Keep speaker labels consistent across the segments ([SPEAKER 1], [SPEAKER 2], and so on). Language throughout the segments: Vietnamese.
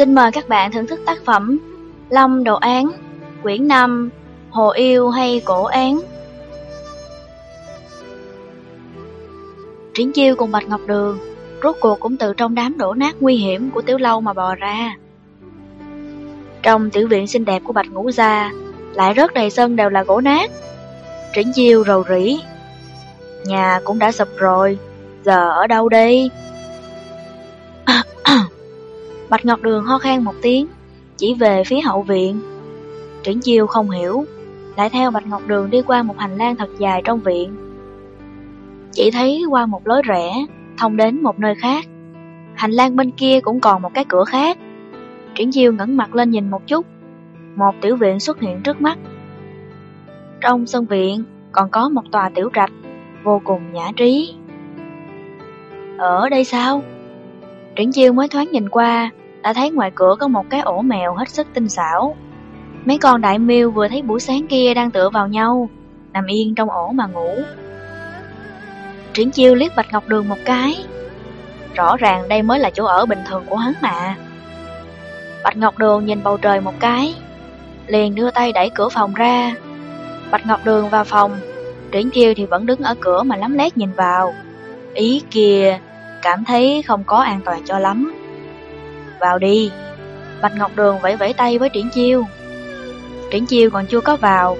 [SPEAKER 1] Xin mời các bạn thưởng thức tác phẩm Long Đồ Án, quyển 5, Hồ Yêu hay Cổ Án. Triển Chiêu cùng Bạch Ngọc Đường, rốt cuộc cũng từ trong đám đổ nát nguy hiểm của tiểu lâu mà bò ra. Trong tiểu viện xinh đẹp của Bạch Ngũ Gia, lại rất đầy sân đều là gỗ nát. Triển Chiêu rầu rĩ. Nhà cũng đã sập rồi, giờ ở đâu đi? Bạch Ngọc Đường ho khan một tiếng, chỉ về phía hậu viện. Triển Chiêu không hiểu, lại theo Bạch Ngọc Đường đi qua một hành lang thật dài trong viện. Chỉ thấy qua một lối rẽ, thông đến một nơi khác. Hành lang bên kia cũng còn một cái cửa khác. Triển Chiêu ngẩng mặt lên nhìn một chút, một tiểu viện xuất hiện trước mắt. Trong sân viện còn có một tòa tiểu trạch, vô cùng nhã trí. Ở đây sao? Triển Chiêu mới thoáng nhìn qua, đã thấy ngoài cửa có một cái ổ mèo hết sức tinh xảo. Mấy con đại miêu vừa thấy buổi sáng kia đang tựa vào nhau, nằm yên trong ổ mà ngủ. Triển chiêu liếc Bạch Ngọc Đường một cái. Rõ ràng đây mới là chỗ ở bình thường của hắn mà. Bạch Ngọc Đường nhìn bầu trời một cái, liền đưa tay đẩy cửa phòng ra. Bạch Ngọc Đường vào phòng, Triển chiêu thì vẫn đứng ở cửa mà lắm lét nhìn vào. Ý kìa, cảm thấy không có an toàn cho lắm. Vào đi. Bạch Ngọc Đường vẫy vẫy tay với Triển Chiêu. Triển Chiêu còn chưa có vào,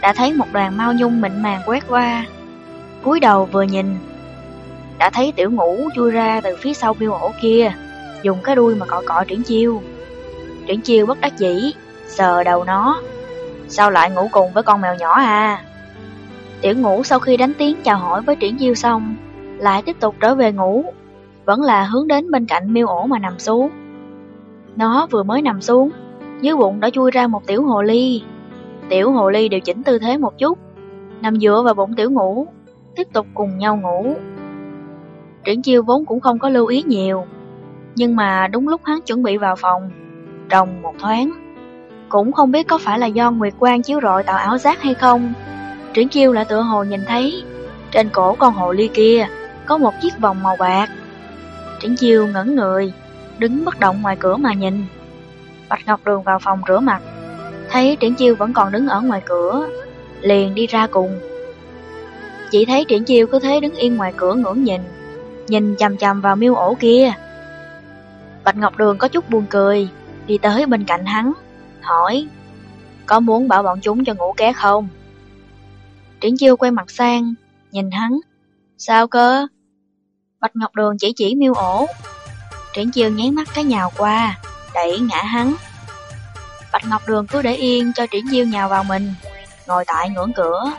[SPEAKER 1] đã thấy một đoàn mau nhung mịn màng quét qua. cúi đầu vừa nhìn, đã thấy tiểu ngũ chui ra từ phía sau miêu ổ kia, dùng cái đuôi mà cọ cọ Triển Chiêu. Triển Chiêu bất đắc dĩ, sờ đầu nó. Sao lại ngủ cùng với con mèo nhỏ à? Tiểu ngũ sau khi đánh tiếng chào hỏi với Triển Chiêu xong, lại tiếp tục trở về ngủ vẫn là hướng đến bên cạnh miêu ổ mà nằm xuống. Nó vừa mới nằm xuống, dưới bụng đã chui ra một tiểu hồ ly. Tiểu hồ ly điều chỉnh tư thế một chút, nằm dựa vào bụng tiểu ngủ, tiếp tục cùng nhau ngủ. Triển chiêu vốn cũng không có lưu ý nhiều, nhưng mà đúng lúc hắn chuẩn bị vào phòng, trồng một thoáng. Cũng không biết có phải là do Nguyệt Quang chiếu rọi tạo ảo giác hay không. Triển chiêu lại tựa hồ nhìn thấy, trên cổ con hồ ly kia có một chiếc vòng màu bạc. Triển chiêu ngẩn người, đứng bất động ngoài cửa mà nhìn. Bạch Ngọc Đường vào phòng rửa mặt, thấy Triển chiêu vẫn còn đứng ở ngoài cửa, liền đi ra cùng. Chỉ thấy Triển chiêu cứ thế đứng yên ngoài cửa ngưỡng nhìn, nhìn chằm chằm vào miêu ổ kia. Bạch Ngọc Đường có chút buồn cười, đi tới bên cạnh hắn, hỏi, có muốn bảo bọn chúng cho ngủ ké không? Triển chiêu quay mặt sang, nhìn hắn, sao cơ? Bạch Ngọc Đường chỉ chỉ miêu ổ. Triển chiêu nháy mắt cái nhào qua, đẩy ngã hắn. Bạch Ngọc Đường cứ để yên cho Triển chiêu nhào vào mình, ngồi tại ngưỡng cửa.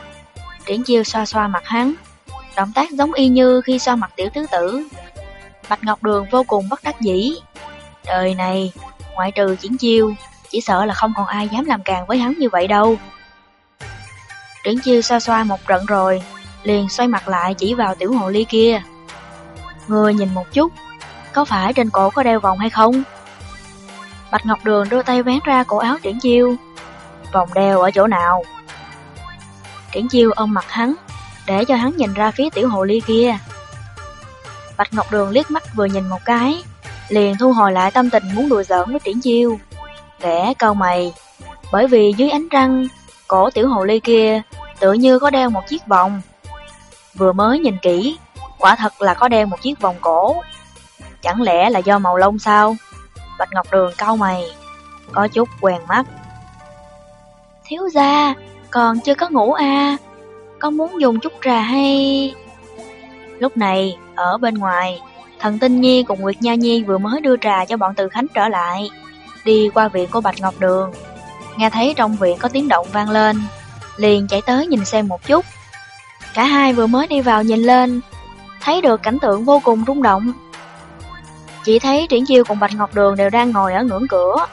[SPEAKER 1] Triển chiêu xoa xoa mặt hắn, động tác giống y như khi xoa mặt tiểu tứ tử. Bạch Ngọc Đường vô cùng bất đắc dĩ. Đời này, ngoại trừ Triển chiêu, chỉ sợ là không còn ai dám làm càng với hắn như vậy đâu. Triển chiêu xoa xoa một trận rồi, liền xoay mặt lại chỉ vào tiểu hồ ly kia. Người nhìn một chút, có phải trên cổ có đeo vòng hay không? Bạch Ngọc Đường đưa tay vén ra cổ áo Triển Chiêu. Vòng đeo ở chỗ nào? Triển Chiêu ôm mặt hắn, để cho hắn nhìn ra phía tiểu hồ ly kia. Bạch Ngọc Đường liếc mắt vừa nhìn một cái, liền thu hồi lại tâm tình muốn đùa giỡn với Triển Chiêu. Kẻ câu mày, bởi vì dưới ánh trăng, cổ tiểu hồ ly kia tự như có đeo một chiếc vòng. Vừa mới nhìn kỹ, quả thật là có đeo một chiếc vòng cổ. Chẳng lẽ là do màu lông sao? Bạch Ngọc Đường cau mày, có chút quen mắt. Thiếu gia, còn chưa có ngủ à? Con muốn dùng chút trà hay... Lúc này, ở bên ngoài, thần Tinh Nhi cùng Nguyệt Nha Nhi vừa mới đưa trà cho bọn Từ Khánh trở lại, đi qua viện của Bạch Ngọc Đường. Nghe thấy trong viện có tiếng động vang lên, liền chạy tới nhìn xem một chút. Cả hai vừa mới đi vào nhìn lên, thấy được cảnh tượng vô cùng rung động. Chỉ thấy Triển Chiêu cùng Bạch Ngọc Đường đều đang ngồi ở ngưỡng cửa,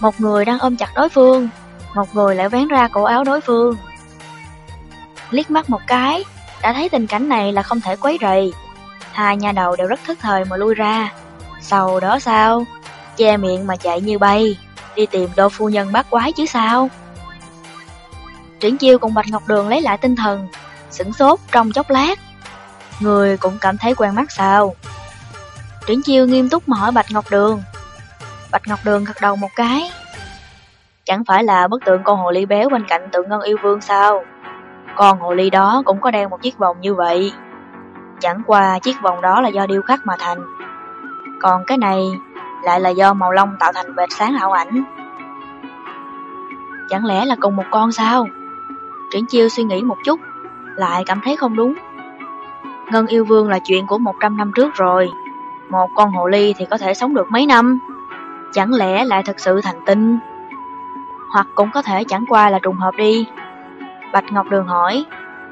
[SPEAKER 1] một người đang ôm chặt đối phương, một người lại vén ra cổ áo đối phương. Liếc mắt một cái, đã thấy tình cảnh này là không thể quấy rầy. Hai nhà đầu đều rất thức thời mà lui ra. Sau đó sao? Che miệng mà chạy như bay, đi tìm đô phu nhân bắt quái chứ sao? Triển Chiêu cùng Bạch Ngọc Đường lấy lại tinh thần, sửng sốt trong chốc lát, Người cũng cảm thấy quen mắt sao? Triển chiêu nghiêm túc mà hỏi Bạch Ngọc Đường. Bạch Ngọc Đường gật đầu một cái. Chẳng phải là bức tượng con hồ ly béo bên cạnh tượng ngân yêu vương sao? Con hồ ly đó cũng có đeo một chiếc vòng như vậy. Chẳng qua chiếc vòng đó là do điêu khắc mà thành. Còn cái này lại là do màu lông tạo thành vệt sáng ảo ảnh. Chẳng lẽ là cùng một con sao? Triển chiêu suy nghĩ một chút, lại cảm thấy không đúng. Ngân yêu vương là chuyện của 100 năm trước rồi. Một con hồ ly thì có thể sống được mấy năm. Chẳng lẽ lại thật sự thành tinh? Hoặc cũng có thể chẳng qua là trùng hợp đi. Bạch Ngọc Đường hỏi,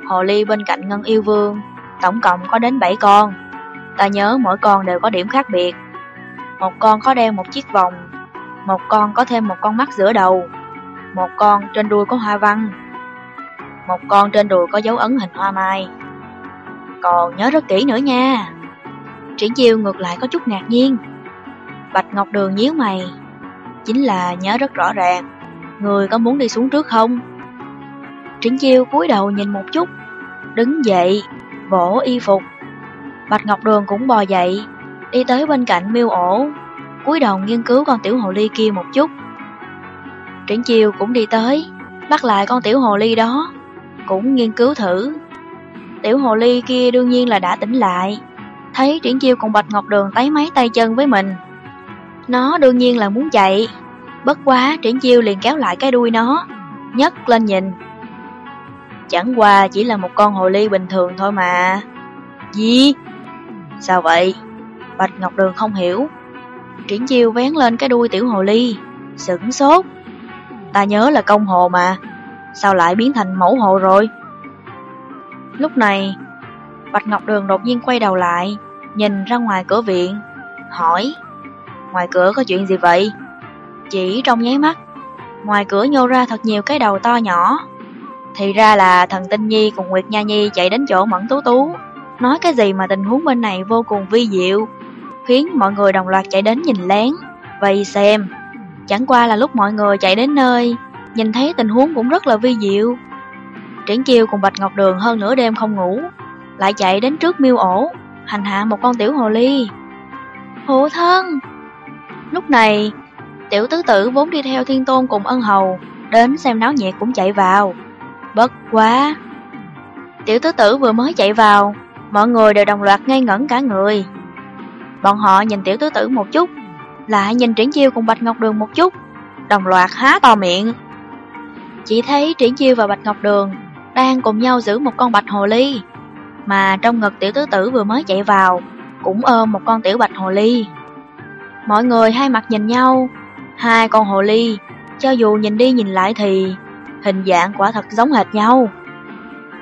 [SPEAKER 1] hồ ly bên cạnh Ngân yêu vương, tổng cộng có đến 7 con. Ta nhớ mỗi con đều có điểm khác biệt. Một con có đeo một chiếc vòng, một con có thêm một con mắt giữa đầu, một con trên đuôi có hoa văn, một con trên đùi có dấu ấn hình hoa mai. Còn nhớ rất kỹ nữa nha. Triển chiêu ngược lại có chút ngạc nhiên. Bạch Ngọc Đường nhíu mày. Chính là nhớ rất rõ ràng. Người có muốn đi xuống trước không? Triển chiêu cúi đầu nhìn một chút. Đứng dậy, vỗ y phục. Bạch Ngọc Đường cũng bò dậy, đi tới bên cạnh miêu ổ, cúi đầu nghiên cứu con tiểu hồ ly kia một chút. Triển chiêu cũng đi tới, bắt lại con tiểu hồ ly đó, cũng nghiên cứu thử. Tiểu hồ ly kia đương nhiên là đã tỉnh lại, thấy Triển Chiêu cùng Bạch Ngọc Đường tái máy tay chân với mình. Nó đương nhiên là muốn chạy, bất quá Triển Chiêu liền kéo lại cái đuôi nó, nhấc lên nhìn. Chẳng qua chỉ là một con hồ ly bình thường thôi mà. Gì? Sao vậy? Bạch Ngọc Đường không hiểu. Triển Chiêu vén lên cái đuôi tiểu hồ ly, sửng sốt. Ta nhớ là công hồ mà, sao lại biến thành mẫu hồ rồi? Lúc này, Bạch Ngọc Đường đột nhiên quay đầu lại, nhìn ra ngoài cửa viện, hỏi, ngoài cửa có chuyện gì vậy? Chỉ trong nháy mắt, ngoài cửa nhô ra thật nhiều cái đầu to nhỏ. Thì ra là thần Tinh Nhi cùng Nguyệt Nha Nhi chạy đến chỗ Mẫn Tú Tú, nói cái gì mà tình huống bên này vô cùng vi diệu, khiến mọi người đồng loạt chạy đến nhìn lén, vây xem. Chẳng qua là lúc mọi người chạy đến nơi, nhìn thấy tình huống cũng rất là vi diệu. Triển Chiêu cùng Bạch Ngọc Đường hơn nửa đêm không ngủ, lại chạy đến trước miêu ổ, hành hạ một con tiểu hồ ly. phụ thân! Lúc này, tiểu tứ tử vốn đi theo thiên tôn cùng ân hầu, đến xem náo nhiệt cũng chạy vào. Bất quá! Tiểu tứ tử vừa mới chạy vào, mọi người đều đồng loạt ngây ngẩn cả người. Bọn họ nhìn tiểu tứ tử một chút, lại nhìn triển chiêu cùng Bạch Ngọc Đường một chút, đồng loạt há to miệng. Chỉ thấy triển chiêu và Bạch Ngọc Đường đang cùng nhau giữ một con bạch hồ ly, mà trong ngực tiểu tứ tử vừa mới chạy vào, cũng ôm một con tiểu bạch hồ ly. Mọi người hai mặt nhìn nhau, hai con hồ ly, cho dù nhìn đi nhìn lại thì hình dạng quả thật giống hệt nhau.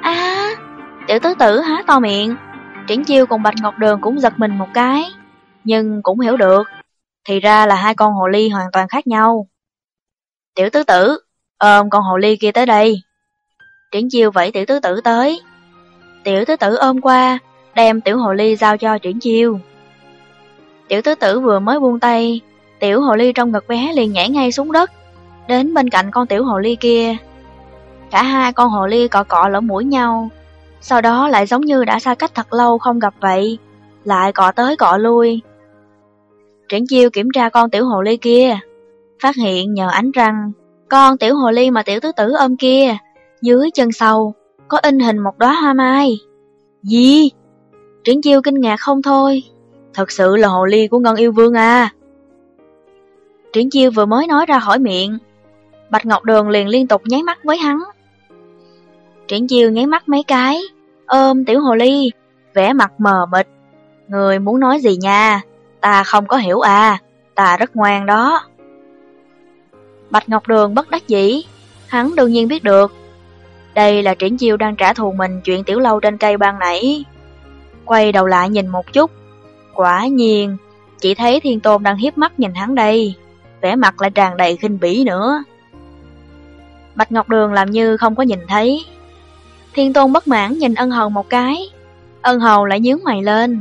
[SPEAKER 1] À, tiểu tứ tử há to miệng, triển chiêu cùng Bạch Ngọc Đường cũng giật mình một cái, nhưng cũng hiểu được, thì ra là hai con hồ ly hoàn toàn khác nhau. Tiểu tứ tử, ôm con hồ ly kia tới đây. Triển chiêu vẫy tiểu tứ tử tới. Tiểu tứ tử ôm qua, đem tiểu hồ ly giao cho triển chiêu. Tiểu tứ tử vừa mới buông tay, tiểu hồ ly trong ngực bé liền nhảy ngay xuống đất, đến bên cạnh con tiểu hồ ly kia. Cả hai con hồ ly cọ cọ lỗ mũi nhau, sau đó lại giống như đã xa cách thật lâu không gặp vậy, lại cọ tới cọ lui. Triển chiêu kiểm tra con tiểu hồ ly kia, phát hiện nhờ ánh răng, con tiểu hồ ly mà tiểu tứ tử ôm kia dưới chân sau, có in hình một đóa hoa mai. Gì? Triển chiêu kinh ngạc không thôi. Thật sự là hồ ly của Ngân Yêu Vương à. Triển chiêu vừa mới nói ra khỏi miệng. Bạch Ngọc Đường liền liên tục nháy mắt với hắn. Triển chiêu nháy mắt mấy cái, ôm tiểu hồ ly, vẻ mặt mờ mịt. Người muốn nói gì nha, ta không có hiểu à, ta rất ngoan đó. Bạch Ngọc Đường bất đắc dĩ, hắn đương nhiên biết được đây là triển chiêu đang trả thù mình chuyện tiểu lâu trên cây ban nãy. Quay đầu lại nhìn một chút. Quả nhiên, chỉ thấy thiên tôn đang hiếp mắt nhìn hắn đây. vẻ mặt lại tràn đầy khinh bỉ nữa. Bạch Ngọc Đường làm như không có nhìn thấy. Thiên tôn bất mãn nhìn ân hầu một cái. Ân hầu lại nhướng mày lên.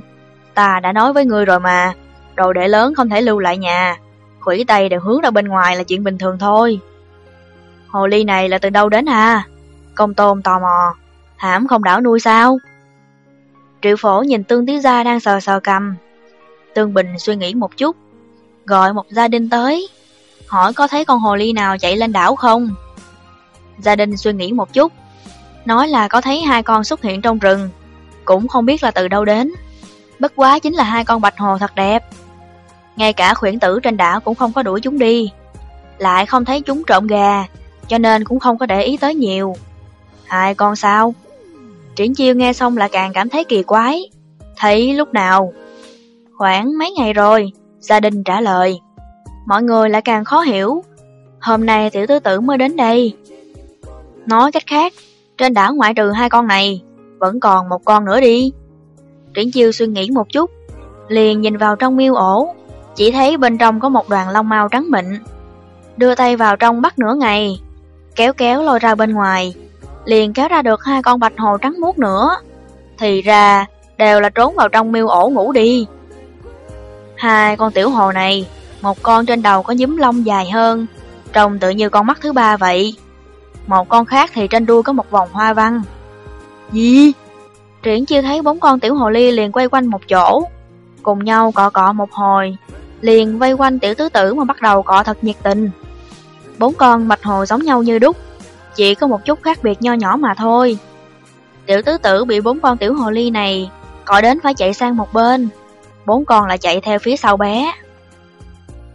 [SPEAKER 1] Ta đã nói với người rồi mà, đồ đệ lớn không thể lưu lại nhà. Khủy tay đều hướng ra bên ngoài là chuyện bình thường thôi. Hồ ly này là từ đâu đến à? Công tôn tò mò, hãm không đảo nuôi sao? Triệu phổ nhìn tương tiếu gia đang sờ sờ cầm. Tương Bình suy nghĩ một chút. gọi một gia đình tới, hỏi có thấy con hồ ly nào chạy lên đảo không. Gia đình suy nghĩ một chút, nói là có thấy hai con xuất hiện trong rừng, cũng không biết là từ đâu đến. Bất quá chính là hai con bạch hồ thật đẹp. Ngay cả khuyển tử trên đảo cũng không có đuổi chúng đi. Lại không thấy chúng trộm gà, cho nên cũng không có để ý tới nhiều. Hai con sao? Triển chiêu nghe xong là càng cảm thấy kỳ quái. Thấy lúc nào? Khoảng mấy ngày rồi, gia đình trả lời. Mọi người lại càng khó hiểu. Hôm nay tiểu tứ tử mới đến đây. Nói cách khác, trên đảo ngoại trừ hai con này, vẫn còn một con nữa đi. Triển chiêu suy nghĩ một chút, liền nhìn vào trong miêu ổ, chỉ thấy bên trong có một đoàn lông mau trắng mịn. Đưa tay vào trong bắt nửa ngày, kéo kéo lôi ra bên ngoài, liền kéo ra được hai con bạch hồ trắng muốt nữa. Thì ra, đều là trốn vào trong miêu ổ ngủ đi. Hai con tiểu hồ này, một con trên đầu có nhúm lông dài hơn, trông tự như con mắt thứ ba vậy. Một con khác thì trên đuôi có một vòng hoa văn. Gì? Triển chưa thấy bốn con tiểu hồ ly liền quay quanh một chỗ, cùng nhau cọ cọ một hồi, liền vây quanh tiểu tứ tử mà bắt đầu cọ thật nhiệt tình. Bốn con bạch hồ giống nhau như đúc, chỉ có một chút khác biệt nho nhỏ mà thôi. Tiểu tứ tử bị bốn con tiểu hồ ly này cọ đến phải chạy sang một bên, bốn con lại chạy theo phía sau bé.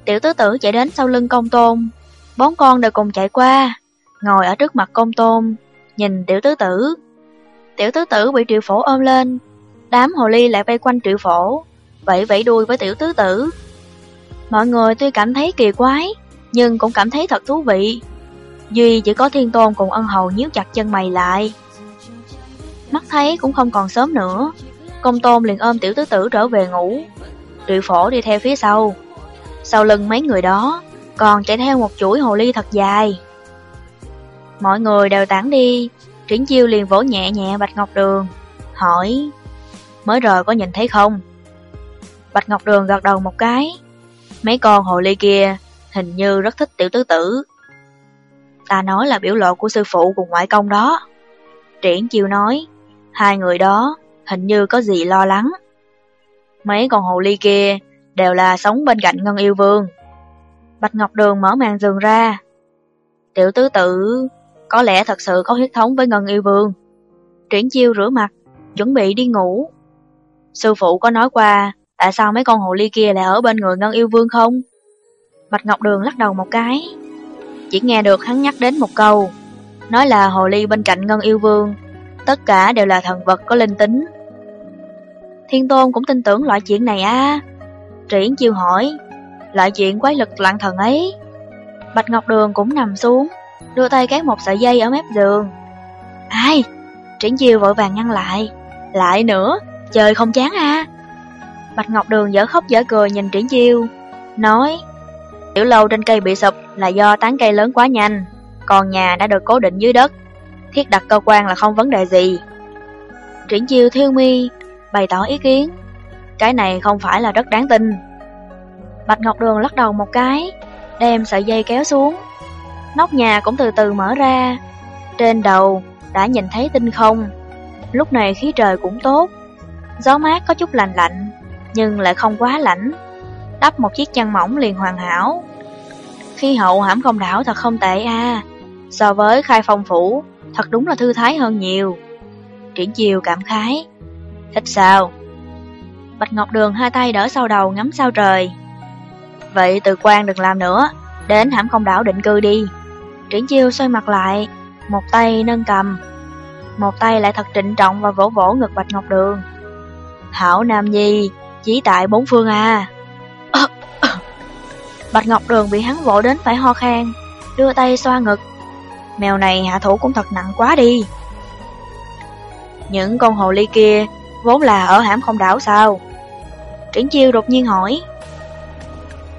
[SPEAKER 1] Tiểu tứ tử chạy đến sau lưng công tôn, bốn con đều cùng chạy qua, ngồi ở trước mặt công tôn, nhìn tiểu tứ tử. Tiểu tứ tử bị triệu phổ ôm lên, đám hồ ly lại vây quanh triệu phổ, vẫy vẫy đuôi với tiểu tứ tử. Mọi người tuy cảm thấy kỳ quái, nhưng cũng cảm thấy thật thú vị. Duy chỉ có thiên tôn cùng ân hầu nhíu chặt chân mày lại. Mắt thấy cũng không còn sớm nữa, công tôn liền ôm tiểu tứ tử trở về ngủ. Triệu phổ đi theo phía sau. Sau lưng mấy người đó, còn chạy theo một chuỗi hồ ly thật dài. Mọi người đều tản đi, Triển Chiêu liền vỗ nhẹ nhẹ Bạch Ngọc Đường, hỏi, mới rồi có nhìn thấy không? Bạch Ngọc Đường gật đầu một cái, mấy con hồ ly kia hình như rất thích tiểu tứ tử. Ta nói là biểu lộ của sư phụ cùng ngoại công đó. Triển Chiêu nói, hai người đó hình như có gì lo lắng. Mấy con hồ ly kia đều là sống bên cạnh Ngân Yêu Vương. Bạch Ngọc Đường mở màn giường ra. Tiểu tứ tử có lẽ thật sự có huyết thống với Ngân Yêu Vương. Triển chiêu rửa mặt, chuẩn bị đi ngủ. Sư phụ có nói qua tại sao mấy con hồ ly kia lại ở bên người Ngân Yêu Vương không? Bạch Ngọc Đường lắc đầu một cái. Chỉ nghe được hắn nhắc đến một câu, nói là hồ ly bên cạnh Ngân Yêu Vương, tất cả đều là thần vật có linh tính. Thiên Tôn cũng tin tưởng loại chuyện này à? Triển chiêu hỏi, loại chuyện quái lực loạn thần ấy. Bạch Ngọc Đường cũng nằm xuống, đưa tay kéo một sợi dây ở mép giường. Ai? Triển chiêu vội vàng ngăn lại. Lại nữa, trời không chán à? Bạch Ngọc Đường dở khóc dở cười nhìn Triển chiêu, nói Tiểu lâu trên cây bị sụp là do tán cây lớn quá nhanh, còn nhà đã được cố định dưới đất. Thiết đặt cơ quan là không vấn đề gì. Triển chiêu thiêu mi, bày tỏ ý kiến. Cái này không phải là rất đáng tin. Bạch Ngọc Đường lắc đầu một cái, đem sợi dây kéo xuống. Nóc nhà cũng từ từ mở ra. Trên đầu đã nhìn thấy tinh không. Lúc này khí trời cũng tốt. Gió mát có chút lành lạnh, nhưng lại không quá lạnh. Đắp một chiếc chăn mỏng liền hoàn hảo. Khí hậu hãm không đảo thật không tệ a So với khai phong phủ, thật đúng là thư thái hơn nhiều. Triển chiều cảm khái. Thích sao? Bạch Ngọc Đường hai tay đỡ sau đầu ngắm sao trời. Vậy từ quan đừng làm nữa, đến hãm không đảo định cư đi. Triển chiêu xoay mặt lại, một tay nâng cầm, một tay lại thật trịnh trọng và vỗ vỗ ngực Bạch Ngọc Đường. Hảo Nam Nhi, chỉ tại bốn phương à. Bạch Ngọc Đường bị hắn vỗ đến phải ho khan, đưa tay xoa ngực. Mèo này hạ thủ cũng thật nặng quá đi. Những con hồ ly kia vốn là ở hãm không đảo sao? Triển chiêu đột nhiên hỏi.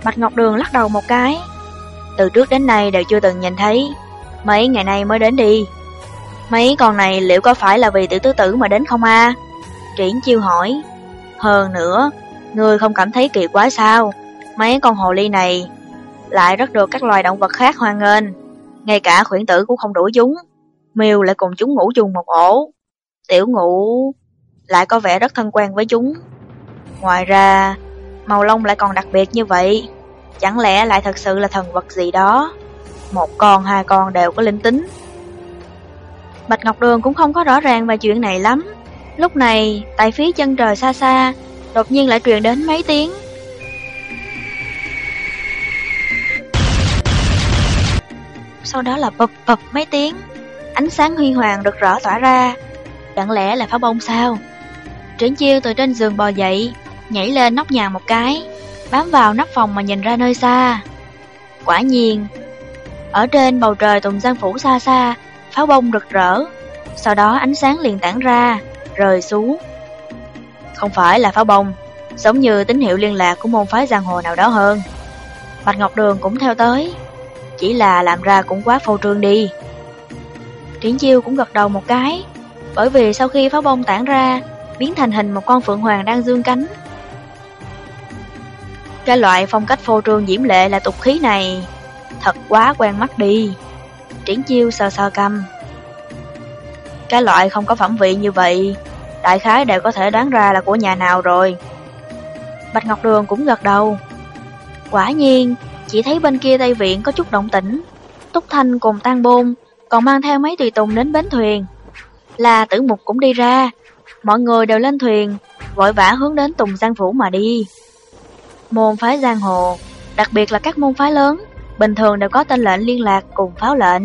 [SPEAKER 1] Bạch Ngọc Đường lắc đầu một cái, từ trước đến nay đều chưa từng nhìn thấy, mấy ngày nay mới đến đi. Mấy con này liệu có phải là vì tiểu tứ tử mà đến không a? Triển chiêu hỏi. Hơn nữa, ngươi không cảm thấy kỳ quá sao? Mấy con hồ ly này lại rất được các loài động vật khác hoan nghênh, ngay cả khuyển tử cũng không đuổi chúng. Miêu lại cùng chúng ngủ chung một ổ. Tiểu ngủ lại có vẻ rất thân quen với chúng. Ngoài ra, màu lông lại còn đặc biệt như vậy. Chẳng lẽ lại thật sự là thần vật gì đó Một con hai con đều có linh tính Bạch Ngọc Đường cũng không có rõ ràng về chuyện này lắm Lúc này tại phía chân trời xa xa Đột nhiên lại truyền đến mấy tiếng Sau đó là bập bập mấy tiếng. Ánh sáng huy hoàng được rõ tỏa ra. Chẳng lẽ là pháo bông sao? Triển chiêu từ trên giường bò dậy, Nhảy lên nóc nhà một cái, Bám vào nắp phòng mà nhìn ra nơi xa. Quả nhiên, Ở trên bầu trời tùng giang phủ xa xa, Pháo bông rực rỡ. Sau đó ánh sáng liền tản ra, Rời xuống Không phải là pháo bông, Giống như tín hiệu liên lạc của môn phái giang hồ nào đó hơn. Bạch Ngọc Đường cũng theo tới. Chỉ là làm ra cũng quá phô trương đi. Triển chiêu cũng gật đầu một cái, Bởi vì sau khi pháo bông tản ra, Biến thành hình một con phượng hoàng đang dương cánh. Cái loại phong cách phô trương diễm lệ là tục khí này, Thật quá quen mắt đi. Triển chiêu sờ sờ cầm. Cái loại không có phẩm vị như vậy, Đại khái đều có thể đoán ra là của nhà nào rồi. Bạch Ngọc Đường cũng gật đầu. Quả nhiên chỉ thấy bên kia Tây Viện có chút động tĩnh. Túc Thanh cùng Tan Bôn Còn mang theo mấy tùy tùng đến bến thuyền. Là tử mục cũng đi ra. Mọi người đều lên thuyền, Vội vã hướng đến Tùng Giang Phủ mà đi. Môn phái giang hồ, Đặc biệt là các môn phái lớn, Bình thường đều có tên lệnh liên lạc cùng pháo lệnh.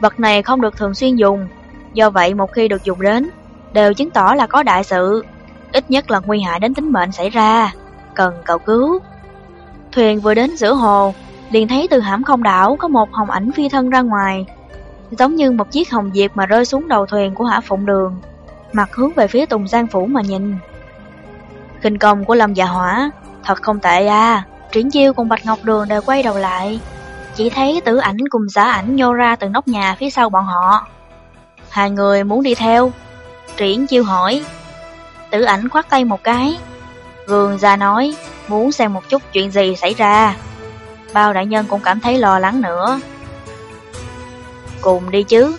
[SPEAKER 1] Vật này không được thường xuyên dùng, Do vậy một khi được dùng đến, Đều chứng tỏ là có đại sự. Ít nhất là nguy hại đến tính mệnh xảy ra. Cần cầu cứu. Thuyền vừa đến giữa hồ, Liền thấy từ hãm không đảo Có một hồng ảnh phi thân ra ngoài, Giống như một chiếc hồng diệp mà rơi xuống đầu thuyền của Hạ Phụng Đường, Mặt hướng về phía Tùng Giang Phủ mà nhìn. Kinh công của Lâm Dạ Hỏa, Thật không tệ à Triển Chiêu cùng Bạch Ngọc Đường đều quay đầu lại, Chỉ thấy tử ảnh cùng giả ảnh nhô ra từ nóc nhà phía sau bọn họ. Hai người muốn đi theo, Triển Chiêu hỏi, Tử ảnh khoát tay một cái Gương ra nói Muốn xem một chút chuyện gì xảy ra. Bao đại nhân cũng cảm thấy lo lắng nữa. Cùng đi chứ.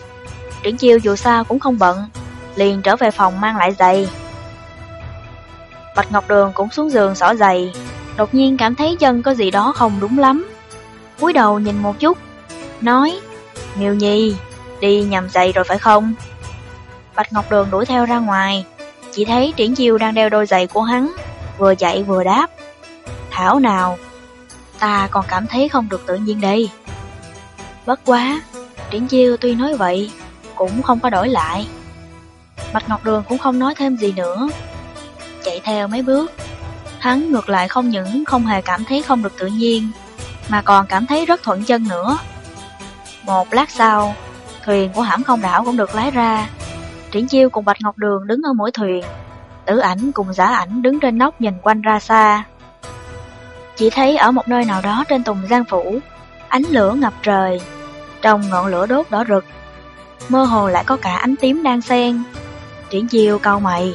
[SPEAKER 1] Triển chiêu dù sao cũng không bận, Liền trở về phòng mang lại giày. Bạch Ngọc Đường cũng xuống giường xỏ giày, Đột nhiên cảm thấy chân có gì đó không đúng lắm. Cúi đầu nhìn một chút, Nói, Miêu Nhi, Đi nhầm giày rồi phải không? Bạch Ngọc Đường đuổi theo ra ngoài, Chỉ thấy Triển Chiêu đang đeo đôi giày của hắn, Vừa chạy vừa đáp Thảo nào? Ta còn cảm thấy không được tự nhiên đây. Bất quá, Triển Chiêu tuy nói vậy, Cũng không có đổi lại. Bạch Ngọc Đường cũng không nói thêm gì nữa. Chạy theo mấy bước, Hắn ngược lại không những không hề cảm thấy không được tự nhiên, Mà còn cảm thấy rất thuận chân nữa. Một lát sau, Thuyền của hãm không đảo cũng được lái ra. Triển Chiêu cùng Bạch Ngọc Đường đứng ở mỗi thuyền. Tử ảnh cùng giả ảnh đứng trên nóc nhìn quanh ra xa. Chỉ thấy ở một nơi nào đó trên tùng giang phủ, Ánh lửa ngập trời, Trong ngọn lửa đốt đỏ rực, Mơ hồ lại có cả ánh tím đang xen. Triển chiêu câu mày,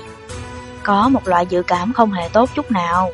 [SPEAKER 1] Có một loại dự cảm không hề tốt chút nào.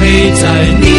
[SPEAKER 2] 陪在你